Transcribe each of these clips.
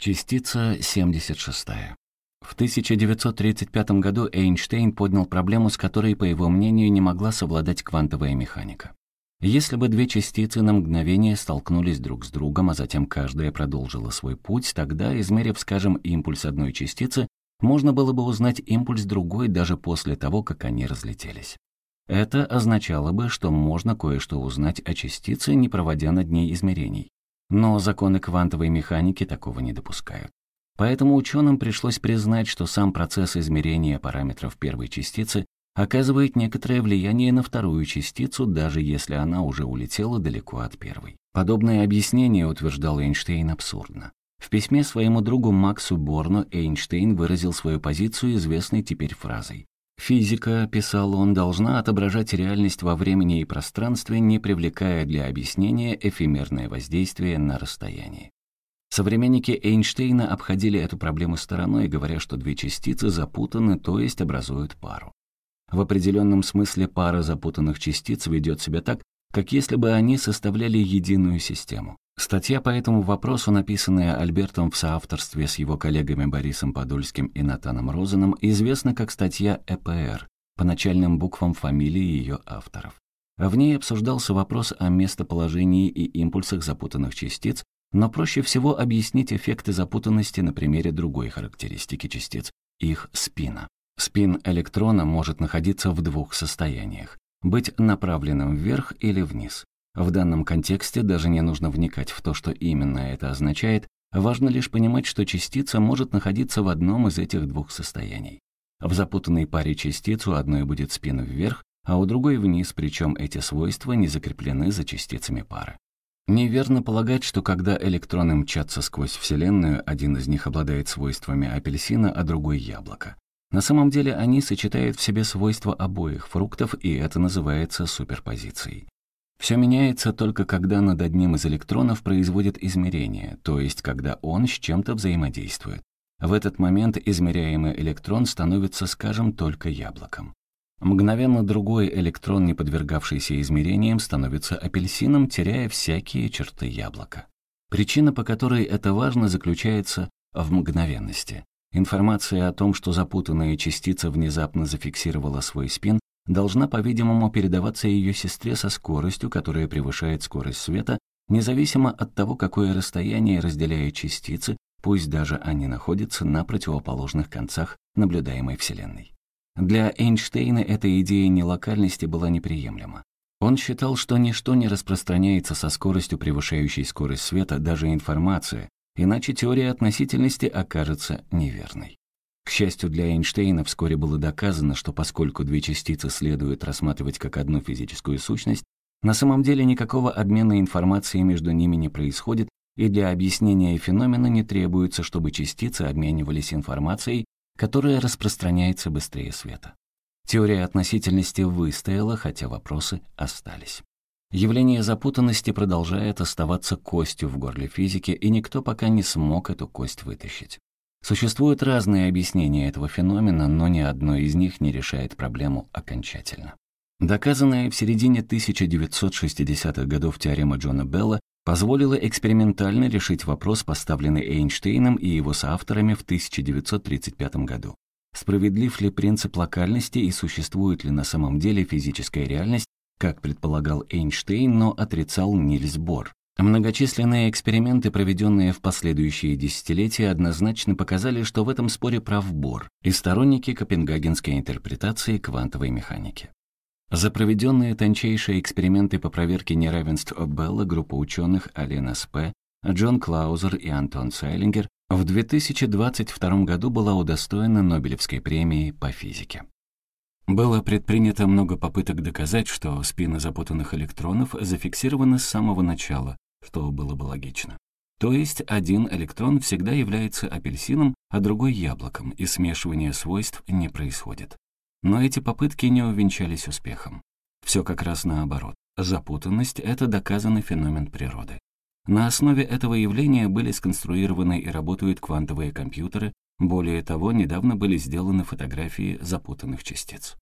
Частица 76. В 1935 году Эйнштейн поднял проблему, с которой, по его мнению, не могла совладать квантовая механика. Если бы две частицы на мгновение столкнулись друг с другом, а затем каждая продолжила свой путь, тогда, измерив, скажем, импульс одной частицы, можно было бы узнать импульс другой даже после того, как они разлетелись. Это означало бы, что можно кое-что узнать о частице, не проводя над ней измерений. Но законы квантовой механики такого не допускают. Поэтому ученым пришлось признать, что сам процесс измерения параметров первой частицы оказывает некоторое влияние на вторую частицу, даже если она уже улетела далеко от первой. Подобное объяснение, утверждал Эйнштейн, абсурдно. В письме своему другу Максу Борну Эйнштейн выразил свою позицию, известной теперь фразой Физика, писал он, должна отображать реальность во времени и пространстве, не привлекая для объяснения эфемерное воздействие на расстоянии. Современники Эйнштейна обходили эту проблему стороной, говоря, что две частицы запутаны, то есть образуют пару. В определенном смысле пара запутанных частиц ведет себя так, как если бы они составляли единую систему. Статья по этому вопросу, написанная Альбертом в соавторстве с его коллегами Борисом Подольским и Натаном Розеном, известна как статья ЭПР по начальным буквам фамилии ее авторов. В ней обсуждался вопрос о местоположении и импульсах запутанных частиц, но проще всего объяснить эффекты запутанности на примере другой характеристики частиц — их спина. Спин электрона может находиться в двух состояниях — быть направленным вверх или вниз. В данном контексте даже не нужно вникать в то, что именно это означает, важно лишь понимать, что частица может находиться в одном из этих двух состояний. В запутанной паре частиц у одной будет спин вверх, а у другой вниз, причем эти свойства не закреплены за частицами пары. Неверно полагать, что когда электроны мчатся сквозь Вселенную, один из них обладает свойствами апельсина, а другой — яблока. На самом деле они сочетают в себе свойства обоих фруктов, и это называется суперпозицией. Все меняется только когда над одним из электронов производят измерение, то есть когда он с чем-то взаимодействует. В этот момент измеряемый электрон становится, скажем, только яблоком. Мгновенно другой электрон, не подвергавшийся измерениям, становится апельсином, теряя всякие черты яблока. Причина, по которой это важно, заключается в мгновенности. Информация о том, что запутанная частица внезапно зафиксировала свой спин, должна, по-видимому, передаваться ее сестре со скоростью, которая превышает скорость света, независимо от того, какое расстояние разделяет частицы, пусть даже они находятся на противоположных концах наблюдаемой Вселенной. Для Эйнштейна эта идея нелокальности была неприемлема. Он считал, что ничто не распространяется со скоростью, превышающей скорость света, даже информация, иначе теория относительности окажется неверной. К счастью для Эйнштейна, вскоре было доказано, что поскольку две частицы следует рассматривать как одну физическую сущность, на самом деле никакого обмена информацией между ними не происходит, и для объяснения феномена не требуется, чтобы частицы обменивались информацией, которая распространяется быстрее света. Теория относительности выстояла, хотя вопросы остались. Явление запутанности продолжает оставаться костью в горле физики, и никто пока не смог эту кость вытащить. Существуют разные объяснения этого феномена, но ни одно из них не решает проблему окончательно. Доказанная в середине 1960-х годов теорема Джона Белла позволила экспериментально решить вопрос, поставленный Эйнштейном и его соавторами в 1935 году. Справедлив ли принцип локальности и существует ли на самом деле физическая реальность, как предполагал Эйнштейн, но отрицал Нильс Бор? Многочисленные эксперименты, проведенные в последующие десятилетия, однозначно показали, что в этом споре прав Бор и сторонники копенгагенской интерпретации квантовой механики. За проведенные тончайшие эксперименты по проверке неравенств Белла группа ученых Алена Спе, Джон Клаузер и Антон Сайлингер в 2022 году была удостоена Нобелевской премии по физике. Было предпринято много попыток доказать, что спины запутанных электронов зафиксированы с самого начала, что было бы логично. То есть один электрон всегда является апельсином, а другой — яблоком, и смешивание свойств не происходит. Но эти попытки не увенчались успехом. Все как раз наоборот. Запутанность — это доказанный феномен природы. На основе этого явления были сконструированы и работают квантовые компьютеры, более того, недавно были сделаны фотографии запутанных частиц.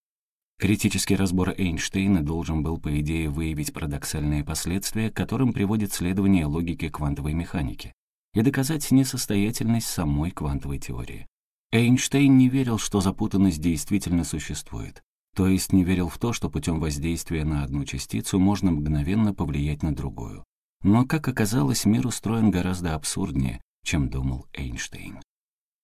Критический разбор Эйнштейна должен был, по идее, выявить парадоксальные последствия, к которым приводит следование логики квантовой механики. и доказать несостоятельность самой квантовой теории. Эйнштейн не верил, что запутанность действительно существует, то есть не верил в то, что путем воздействия на одну частицу можно мгновенно повлиять на другую. Но, как оказалось, мир устроен гораздо абсурднее, чем думал Эйнштейн.